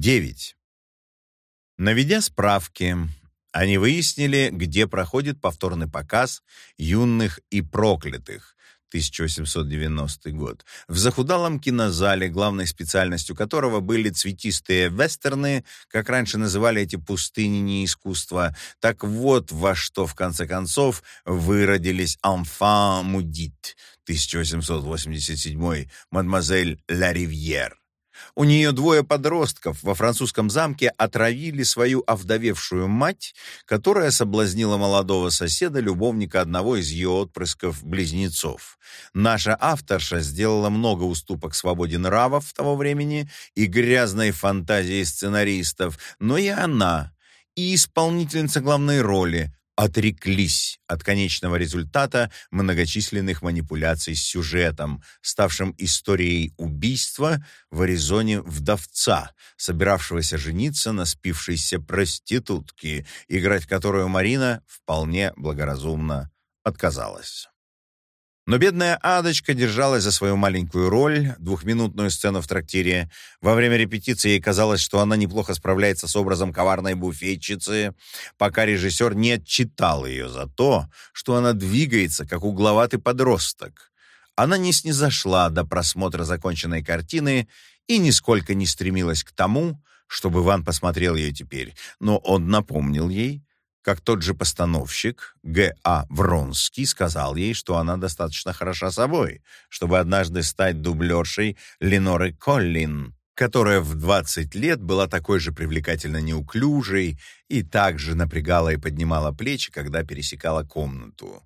9. Наведя справки, они выяснили, где проходит повторный показ «Юных и проклятых», 1890 год, в захудалом кинозале, главной специальностью которого были цветистые вестерны, как раньше называли эти пустыни не искусства. Так вот, во что, в конце концов, выродились «Enfant Maudit» 1887, «Мадемуазель Ла Ривьер». У нее двое подростков во французском замке отравили свою овдовевшую мать, которая соблазнила молодого соседа, любовника одного из ее отпрысков-близнецов. Наша авторша сделала много уступок свободе нравов того времени и грязной фантазии сценаристов, но и она, и исполнительница главной роли, отреклись от конечного результата многочисленных манипуляций с сюжетом, ставшим историей убийства в Аризоне вдовца, собиравшегося жениться на спившейся проститутке, играть которую Марина вполне благоразумно отказалась. Но бедная Адочка держалась за свою маленькую роль, двухминутную сцену в трактире. Во время репетиции ей казалось, что она неплохо справляется с образом коварной буфетчицы, пока режиссер не отчитал ее за то, что она двигается, как угловатый подросток. Она не снизошла до просмотра законченной картины и нисколько не стремилась к тому, чтобы Ван посмотрел ее теперь, но он напомнил ей, как тот же постановщик Г.А. Вронский сказал ей, что она достаточно хороша собой, чтобы однажды стать дублершей Леноры Коллин, которая в 20 лет была такой же привлекательно неуклюжей и также напрягала и поднимала плечи, когда пересекала комнату.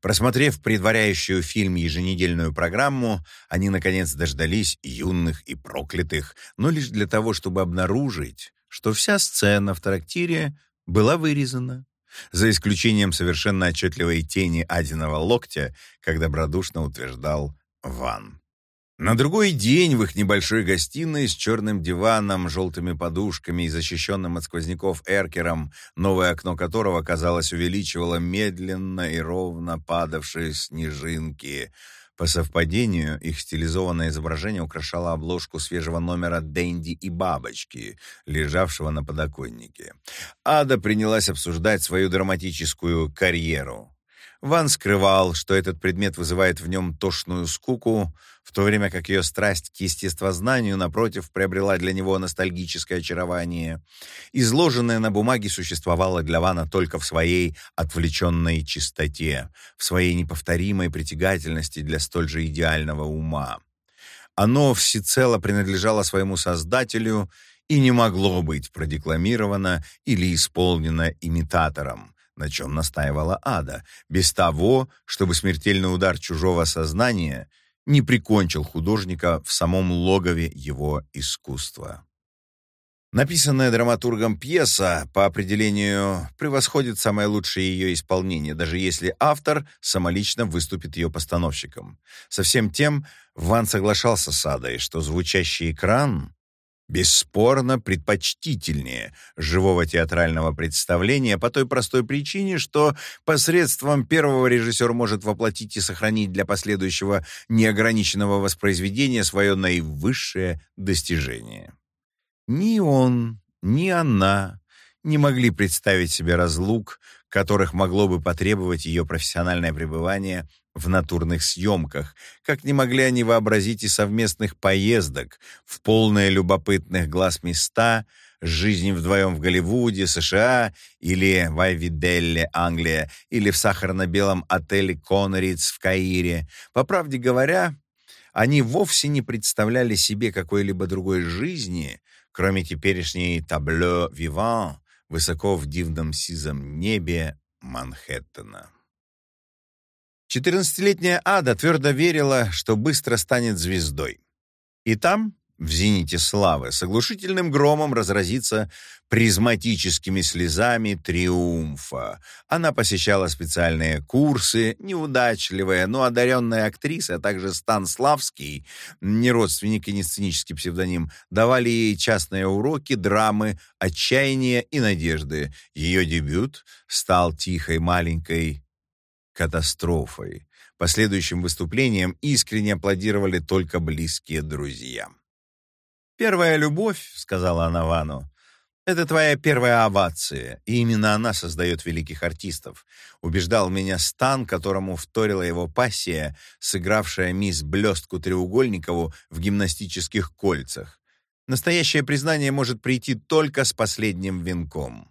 Просмотрев предваряющую фильм еженедельную программу, они, наконец, дождались юных и проклятых, но лишь для того, чтобы обнаружить, что вся сцена в трактире была вырезана, за исключением совершенно отчетливой тени Адиного локтя, как добродушно утверждал Ван. На другой день в их небольшой гостиной с черным диваном, желтыми подушками и защищенным от сквозняков эркером, новое окно которого, казалось, увеличивало медленно и ровно падавшие снежинки — по совпадению, их стилизованное изображение украшало обложку свежего номера «Дэнди и бабочки», лежавшего на подоконнике. Ада принялась обсуждать свою драматическую карьеру. Ван скрывал, что этот предмет вызывает в нем тошную скуку, то время как ее страсть к естествознанию, напротив, приобрела для него ностальгическое очарование. Изложенное на бумаге существовало для Вана только в своей отвлеченной чистоте, в своей неповторимой притягательности для столь же идеального ума. Оно всецело принадлежало своему создателю и не могло быть продекламировано или исполнено имитатором на чем настаивала Ада, без того, чтобы смертельный удар чужого сознания не прикончил художника в самом логове его искусства. Написанная драматургом пьеса, по определению, превосходит самое лучшее ее исполнение, даже если автор самолично выступит ее постановщиком. Со всем тем, Ван соглашался с Адой, что звучащий экран бесспорно предпочтительнее живого театрального представления по той простой причине, что посредством первого режиссер может воплотить и сохранить для последующего неограниченного воспроизведения свое наивысшее достижение. Ни он, ни она не могли представить себе разлук, которых могло бы потребовать ее профессиональное пребывание в натурных съемках, как не могли они вообразить и совместных поездок в полные любопытных глаз места, жизни вдвоем в Голливуде, США, или в Айвиделле, Англия, или в сахарно-белом отеле Конриц в Каире. По правде говоря, они вовсе не представляли себе какой-либо другой жизни, кроме теперешней табло виван высоко в дивном сизом небе Манхэттена. Четырнадцатилетняя Ада твердо верила, что быстро станет звездой. И там, в зените славы, с оглушительным громом разразится призматическими слезами триумфа. Она посещала специальные курсы, неудачливая, но одаренная актриса, а также Станславский, не родственник и не сценический псевдоним, давали ей частные уроки драмы «Отчаяние и надежды». Ее дебют стал тихой маленькой катастрофой. Последующим выступлениям искренне аплодировали только близкие друзья. «Первая любовь», — сказала она Вану, — «это твоя первая овация, и именно она создает великих артистов», — убеждал меня Стан, которому вторила его пассия, сыгравшая мисс Блестку Треугольникову в гимнастических кольцах. Настоящее признание может прийти только с последним венком.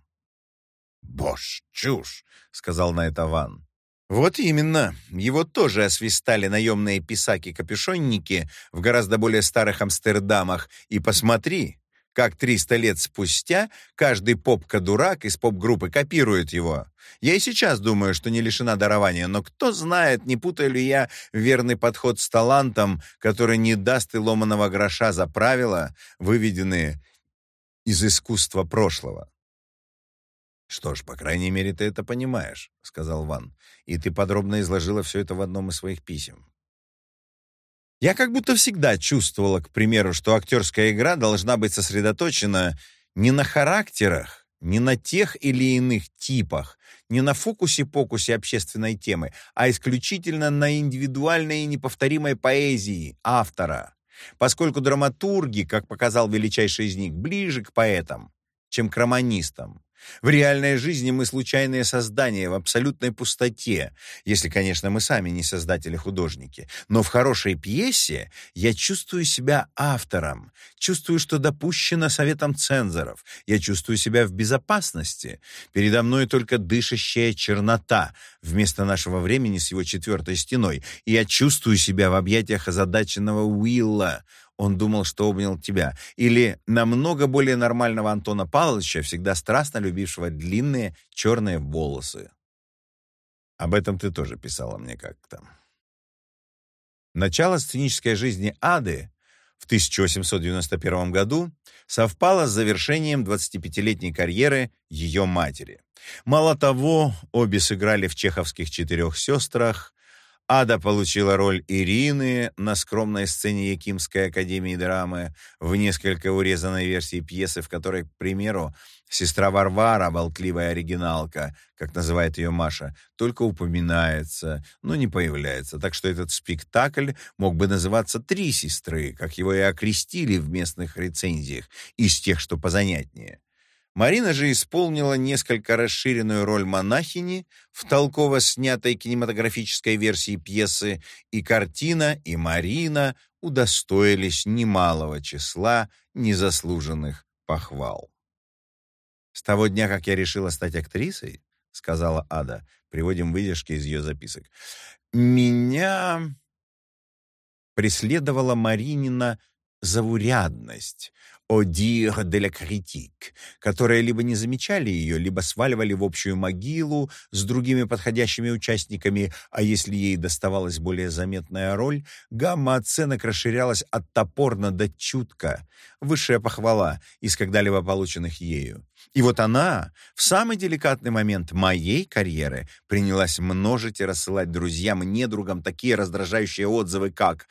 «Бош, чушь!» — сказал на это Ван. Вот именно. Его тоже освистали наемные писаки-капюшонники в гораздо более старых Амстердамах. И посмотри, как 300 лет спустя каждый поп-кадурак из поп-группы копирует его. Я и сейчас думаю, что не лишена дарования, но кто знает, не путаю ли я верный подход с талантом, который не даст и ломаного гроша за правила, выведенные из искусства прошлого. «Что ж, по крайней мере, ты это понимаешь», — сказал Ван. «И ты подробно изложила все это в одном из своих писем». Я как будто всегда чувствовала, к примеру, что актерская игра должна быть сосредоточена не на характерах, не на тех или иных типах, не на фокусе-покусе общественной темы, а исключительно на индивидуальной и неповторимой поэзии автора, поскольку драматурги, как показал величайший из них, ближе к поэтам, чем к романистам. В реальной жизни мы случайные создания в абсолютной пустоте, если, конечно, мы сами не создатели-художники. Но в хорошей пьесе я чувствую себя автором, чувствую, что допущено советом цензоров, я чувствую себя в безопасности. Передо мной только дышащая чернота вместо нашего времени с его четвертой стеной, и я чувствую себя в объятиях озадаченного Уилла, он думал, что обнял тебя. Или намного более нормального Антона Павловича, всегда страстно любившего длинные черные волосы. Об этом ты тоже писала мне как-то. Начало сценической жизни Ады в 1891 году совпало с завершением 25-летней карьеры ее матери. Мало того, обе сыграли в чеховских «Четырех сестрах», Ада получила роль Ирины на скромной сцене Якимской академии драмы в несколько урезанной версии пьесы, в которой, к примеру, сестра Варвара, болтливая оригиналка, как называет ее Маша, только упоминается, но не появляется. Так что этот спектакль мог бы называться «Три сестры», как его и окрестили в местных рецензиях, из тех, что позанятнее. Марина же исполнила несколько расширенную роль монахини в толково снятой кинематографической версии пьесы, и картина, и Марина удостоились немалого числа незаслуженных похвал. «С того дня, как я решила стать актрисой, — сказала Ада, приводим выдержки из ее записок, — меня преследовала Маринина заурядность, «au dire de la critique», которые либо не замечали ее, либо сваливали в общую могилу с другими подходящими участниками, а если ей доставалась более заметная роль, гамма оценок расширялась от топорно до чутко, высшая похвала из когда-либо полученных ею. И вот она в самый деликатный момент моей карьеры принялась множить и рассылать друзьям и недругам такие раздражающие отзывы, как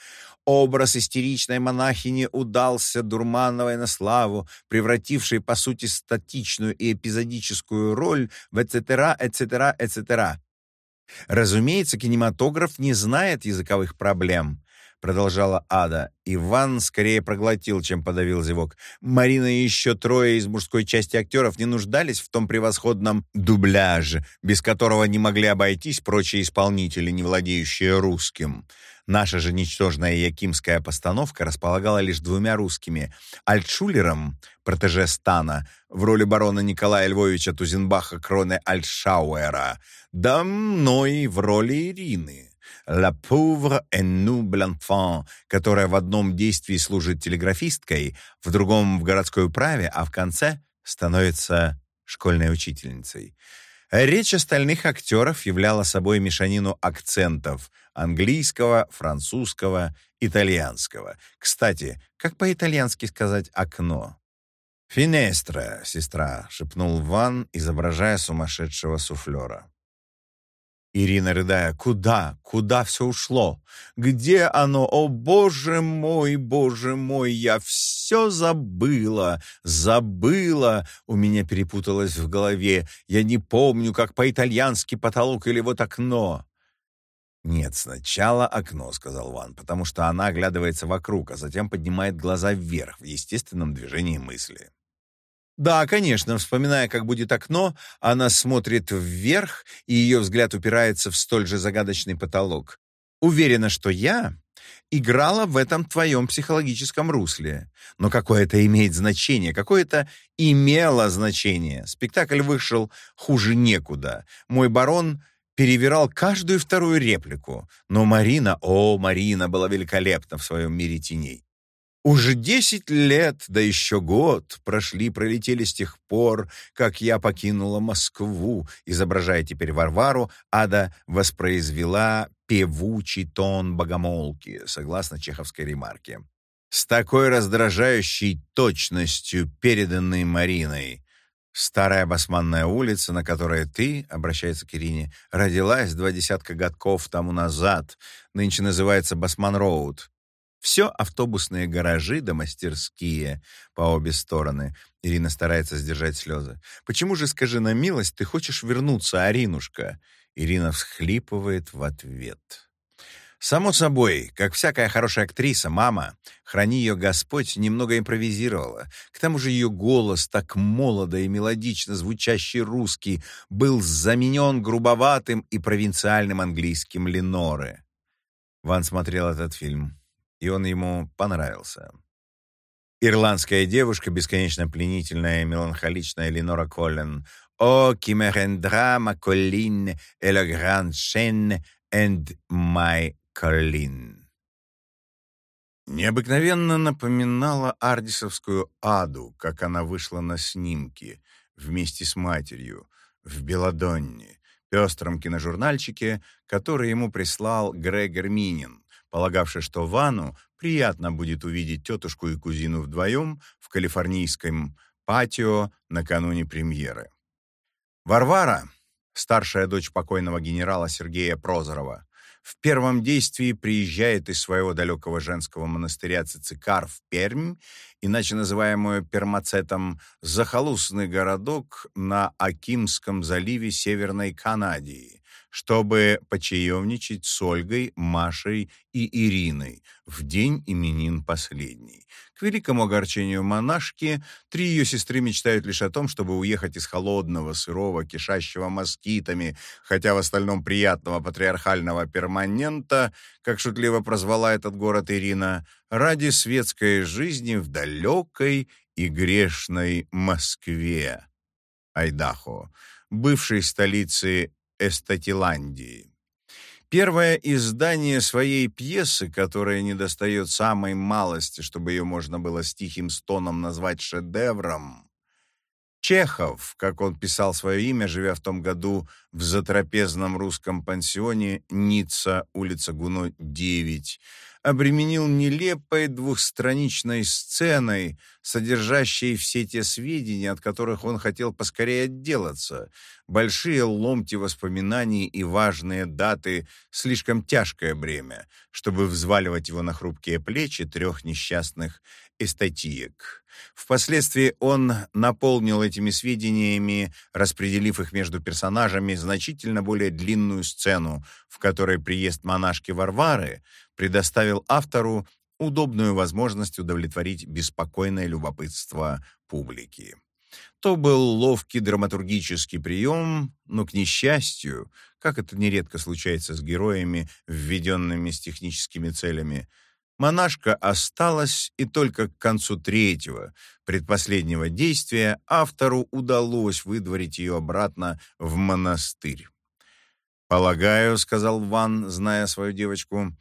Образ истеричной монахини удался Дурмановой на славу, превратившей, по сути, статичную и эпизодическую роль в «эцетера, эцетера, эцетера». Разумеется, кинематограф не знает языковых проблем продолжала Ада. Иван скорее проглотил, чем подавил зевок. Марина и еще трое из мужской части актеров не нуждались в том превосходном дубляже, без которого не могли обойтись прочие исполнители, не владеющие русским. Наша же ничтожная якимская постановка располагала лишь двумя русскими. Альтшулером, протеже Стана, в роли барона Николая Львовича Тузенбаха кроны Альтшауэра, да мной в роли Ирины. «La pauvre et noble enfant», которая в одном действии служит телеграфисткой, в другом — в городской управе, а в конце становится школьной учительницей. Речь остальных актеров являла собой мешанину акцентов английского, французского, итальянского. Кстати, как по-итальянски сказать «окно»? «Финестра, сестра», — шепнул Ван, изображая сумасшедшего суфлера. Ирина, рыдая, «Куда? Куда все ушло? Где оно? О, боже мой, боже мой, я все забыла, забыла!» У меня перепуталось в голове. Я не помню, как по-итальянски потолок или вот окно. «Нет, сначала окно», — сказал Ван, потому что она оглядывается вокруг, а затем поднимает глаза вверх в естественном движении мысли. Да, конечно, вспоминая, как будет окно, она смотрит вверх, и ее взгляд упирается в столь же загадочный потолок. Уверена, что я играла в этом твоем психологическом русле. Но какое это имеет значение? Какое это имело значение? Спектакль вышел хуже некуда. Мой барон перевирал каждую вторую реплику. Но Марина, о, Марина была великолепна в своем мире теней. Уже десять лет, да еще год, прошли, пролетели с тех пор, как я покинула Москву. Изображая теперь Варвару, Ада воспроизвела певучий тон богомолки, согласно чеховской ремарке. С такой раздражающей точностью, переданной Мариной, Старая басманная улица, на которой ты, обращается к Ирине, родилась два десятка годков тому назад, нынче называется Басман-Роуд. Все автобусные гаражи да мастерские по обе стороны. Ирина старается сдержать слезы. «Почему же, скажи на милость, ты хочешь вернуться, Аринушка?» Ирина всхлипывает в ответ. Само собой, как всякая хорошая актриса, мама, храни ее Господь, немного импровизировала. К тому же ее голос, так молодо и мелодично звучащий русский, был заменен грубоватым и провинциальным английским Леноры. Ван смотрел этот фильм, и он ему понравился. Ирландская девушка, бесконечно пленительная и меланхоличная Ленора Коллен. «О, qui me rendra ma colline et le grand chêne and my Карлин. Необыкновенно напоминала ардисовскую аду, как она вышла на снимки вместе с матерью в Беладонне, пестром киножурнальчике, который ему прислал Грегор Минин, полагавший, что Вану приятно будет увидеть тетушку и кузину вдвоем в калифорнийском патио накануне премьеры. Варвара, старшая дочь покойного генерала Сергея Прозорова, в первом действии приезжает из своего далекого женского монастыря Цицикар в Пермь, иначе называемую Пермацетом, захолустный городок на Акимском заливе Северной Канадии, чтобы почаевничать с Ольгой, Машей и Ириной в день именин последней. К великому огорчению монашки, три ее сестры мечтают лишь о том, чтобы уехать из холодного, сырого, кишащего москитами, хотя в остальном приятного патриархального перманента, как шутливо прозвала этот город Ирина, ради светской жизни в далекой и грешной Москве, Айдахо, бывшей столице Эстатиландии. Первое издание своей пьесы, которая недостает самой малости, чтобы ее можно было с тихим стоном назвать шедевром, Чехов, как он писал свое имя, живя в том году в затрапезном русском пансионе Ницца, улица Гуно, 9, обременил нелепой двухстраничной сценой, содержащей все те сведения, от которых он хотел поскорее отделаться. Большие ломти воспоминаний и важные даты — слишком тяжкое бремя, чтобы взваливать его на хрупкие плечи трех несчастных эстатиек. Впоследствии он наполнил этими сведениями, распределив их между персонажами, значительно более длинную сцену, в которой приезд монашки Варвары предоставил автору удобную возможность удовлетворить беспокойное любопытство публики. То был ловкий драматургический прием, но, к несчастью, как это нередко случается с героями, введенными с техническими целями, монашка осталась, и только к концу третьего, предпоследнего действия, автору удалось выдворить ее обратно в монастырь. «Полагаю», — сказал Ван, зная свою девочку, —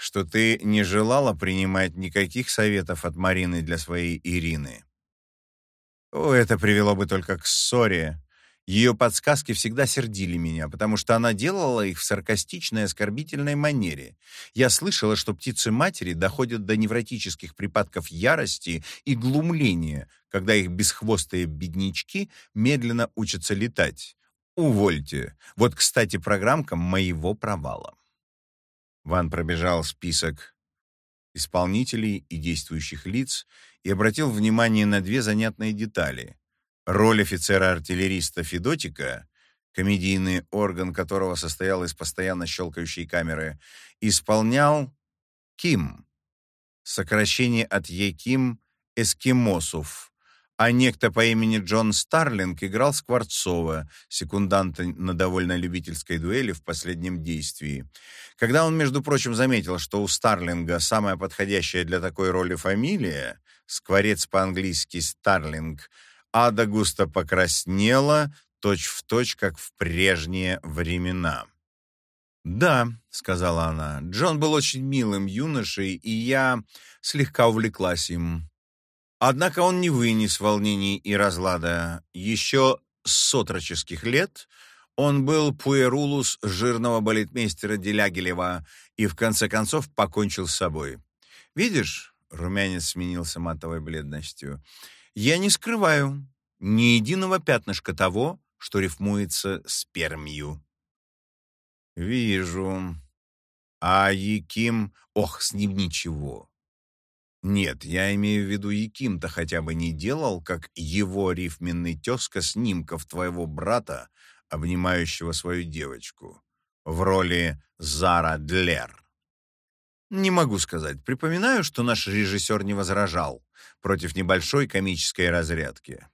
что ты не желала принимать никаких советов от Марины для своей Ирины. О, это привело бы только к ссоре. Ее подсказки всегда сердили меня, потому что она делала их в саркастичной, оскорбительной манере. Я слышала, что птицы-матери доходят до невротических припадков ярости и глумления, когда их бесхвостые беднячки медленно учатся летать. Увольте. Вот, кстати, программка моего провала. Ван пробежал список исполнителей и действующих лиц и обратил внимание на две занятные детали. Роль офицера-артиллериста Федотика комедийный орган которого состоял из постоянно щелкающей камеры, исполнял Ким, сокращение от Еким Эскимосов, а некто по имени Джон Старлинг играл Скворцова, секунданта на довольно любительской дуэли в последнем действии. Когда он, между прочим, заметил, что у Старлинга самая подходящая для такой роли фамилия, скворец по-английски Старлинг, Ада густо покраснела, точь-в-точь, точь, как в прежние времена. «Да», — сказала она, — «Джон был очень милым юношей, и я слегка увлеклась им. Однако он не вынес волнений и разлада. Еще с отроческих лет он был пуэрулус жирного балетмейстера Делягелева и в конце концов покончил с собой. Видишь, румянец сменился матовой бледностью. Я не скрываю ни единого пятнышка того, что рифмуется с пермью. Вижу. А Яким... Ох, с ним ничего. Нет, я имею в виду, Яким-то хотя бы не делал, как его рифменный тезка снимков твоего брата, обнимающего свою девочку, в роли Зара Длер. Не могу сказать. Припоминаю, что наш режиссер не возражал против небольшой комической разрядки.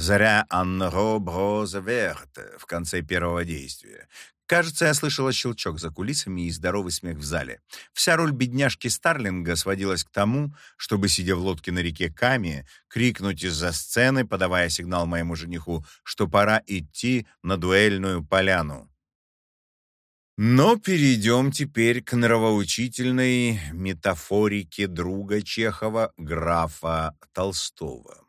«Заря Анро Броза Верте» в конце первого действия, Кажется, я слышала щелчок за кулисами и здоровый смех в зале. Вся роль бедняжки Старлинга сводилась к тому, чтобы, сидя в лодке на реке Ками, крикнуть из-за сцены, подавая сигнал моему жениху, что пора идти на дуэльную поляну. Но перейдем теперь к нравоучительной метафорике друга Чехова, графа Толстого.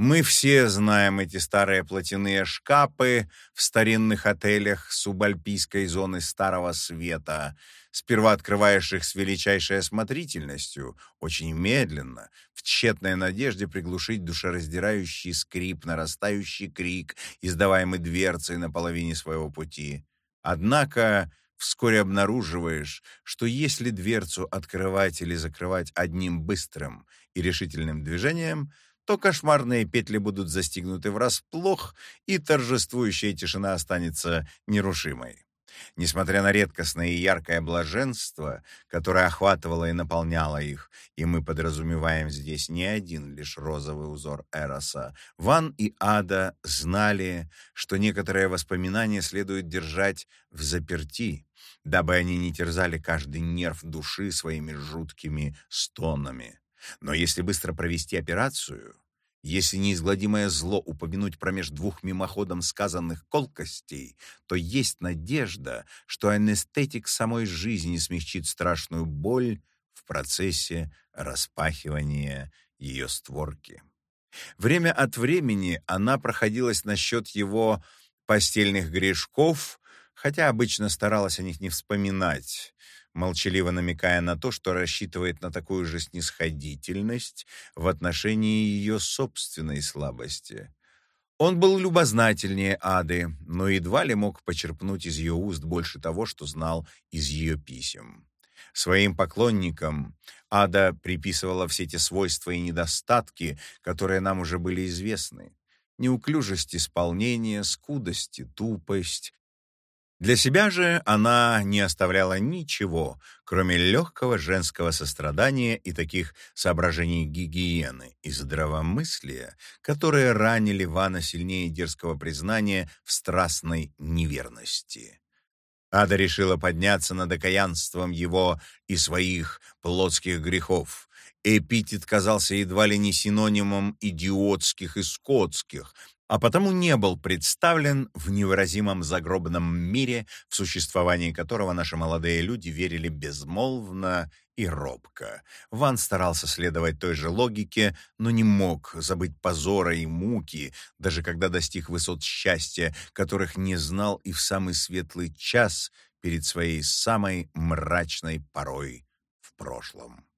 Мы все знаем эти старые платяные шкапы в старинных отелях субальпийской зоны Старого Света. Сперва открываешь их с величайшей осмотрительностью, очень медленно, в тщетной надежде приглушить душераздирающий скрип, нарастающий крик, издаваемый дверцей на половине своего пути. Однако вскоре обнаруживаешь, что если дверцу открывать или закрывать одним быстрым и решительным движением – то кошмарные петли будут застигнуты врасплох, и торжествующая тишина останется нерушимой. Несмотря на редкостное и яркое блаженство, которое охватывало и наполняло их, и мы подразумеваем здесь не один лишь розовый узор Эроса, Ван и Ада знали, что некоторые воспоминания следует держать в заперти, дабы они не терзали каждый нерв души своими жуткими стонами. Но если быстро провести операцию, если неизгладимое зло упомянуть промеж двух мимоходом сказанных колкостей, то есть надежда, что анестетик самой жизни смягчит страшную боль в процессе распахивания ее створки. Время от времени она проходилась насчет его постельных грешков, хотя обычно старалась о них не вспоминать, молчаливо намекая на то, что рассчитывает на такую же снисходительность в отношении ее собственной слабости. Он был любознательнее Ады, но едва ли мог почерпнуть из ее уст больше того, что знал из ее писем. Своим поклонникам Ада приписывала все те свойства и недостатки, которые нам уже были известны. Неуклюжесть исполнения, скудость и тупость, для себя же она не оставляла ничего, кроме легкого женского сострадания и таких соображений гигиены и здравомыслия, которые ранили Вана сильнее дерзкого признания в страстной неверности. Ада решила подняться над окаянством его и своих плотских грехов. Эпитет казался едва ли не синонимом идиотских и скотских, а потому не был представлен в невыразимом загробном мире, в существовании которого наши молодые люди верили безмолвно и робко. Ван старался следовать той же логике, но не мог забыть позора и муки, даже когда достиг высот счастья, которых не знал и в самый светлый час перед своей самой мрачной порой в прошлом.